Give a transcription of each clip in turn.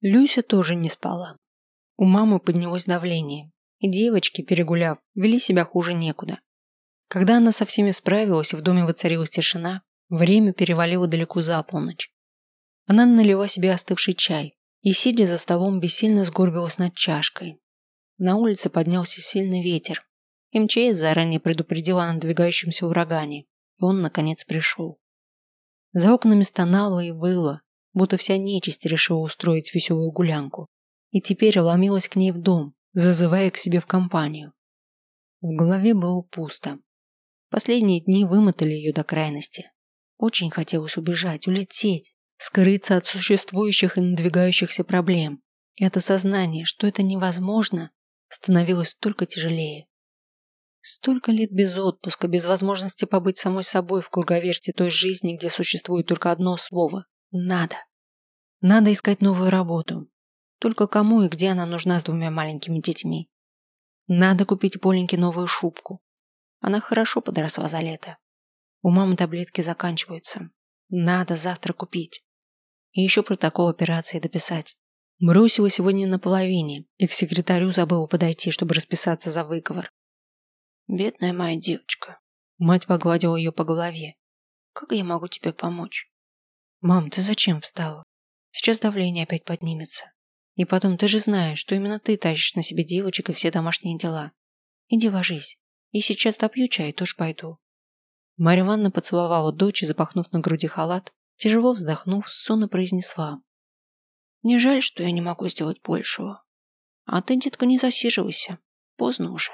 Люся тоже не спала. У мамы поднялось давление, и девочки, перегуляв, вели себя хуже некуда. Когда она со всеми справилась и в доме воцарилась тишина, время перевалило далеко за полночь. Она налила себе остывший чай и, сидя за столом, бессильно сгорбилась над чашкой. На улице поднялся сильный ветер. МЧС заранее предупредила о надвигающемся урагане, и он, наконец, пришел. За окнами стонало и выло, будто вся нечисть решила устроить веселую гулянку, и теперь ломилась к ней в дом, зазывая к себе в компанию. В голове было пусто. Последние дни вымотали ее до крайности. Очень хотелось убежать, улететь, скрыться от существующих и надвигающихся проблем. И это сознание, что это невозможно, становилось только тяжелее. Столько лет без отпуска, без возможности побыть самой собой в круговерте той жизни, где существует только одно слово надо. Надо искать новую работу. Только кому и где она нужна с двумя маленькими детьми? Надо купить Поленьке новую шубку. Она хорошо подросла за лето. У мамы таблетки заканчиваются. Надо завтра купить. И еще протокол операции дописать. Бросила сегодня на половине, и к секретарю забыла подойти, чтобы расписаться за выговор. Бедная моя девочка. Мать погладила ее по голове. Как я могу тебе помочь? «Мам, ты зачем встала? Сейчас давление опять поднимется. И потом, ты же знаешь, что именно ты тащишь на себе девочек и все домашние дела. Иди ложись. И сейчас допью чай, тоже пойду». Марья Ивановна поцеловала дочь и, запахнув на груди халат, тяжело вздохнув, сонно произнесла. «Не жаль, что я не могу сделать большего. А ты, детка, не засиживайся. Поздно уже».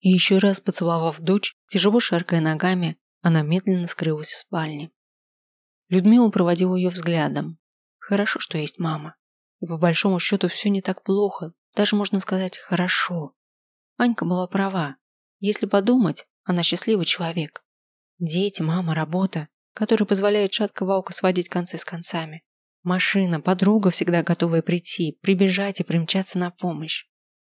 И еще раз поцеловав дочь, тяжело шаркая ногами, она медленно скрылась в спальне. Людмила проводила ее взглядом. Хорошо, что есть мама. И по большому счету все не так плохо, даже можно сказать хорошо. Анька была права. Если подумать, она счастливый человек. Дети, мама, работа, которая позволяет шатко валко сводить концы с концами. Машина, подруга, всегда готовая прийти, прибежать и примчаться на помощь.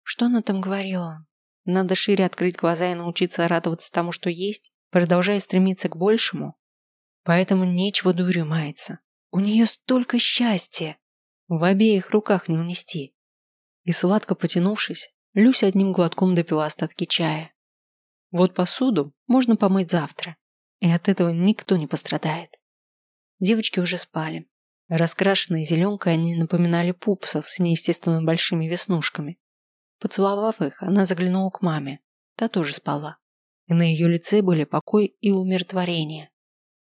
Что она там говорила? Надо шире открыть глаза и научиться радоваться тому, что есть, продолжая стремиться к большему? Поэтому нечего дурью маяться. У нее столько счастья. В обеих руках не унести. И сладко потянувшись, Люся одним глотком допила остатки чая. Вот посуду можно помыть завтра. И от этого никто не пострадает. Девочки уже спали. Раскрашенные зеленкой они напоминали пупсов с неестественно большими веснушками. Поцеловав их, она заглянула к маме. Та тоже спала. И на ее лице были покой и умиротворение.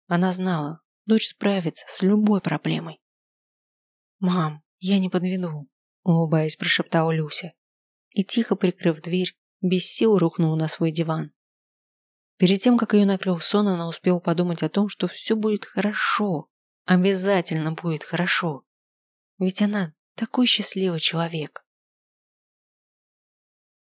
Она знала, дочь справится с любой проблемой. «Мам, я не подведу», – улыбаясь, прошептала Люся. И, тихо прикрыв дверь, без сил рухнула на свой диван. Перед тем, как ее накрыл сон, она успела подумать о том, что все будет хорошо. Обязательно будет хорошо. Ведь она такой счастливый человек.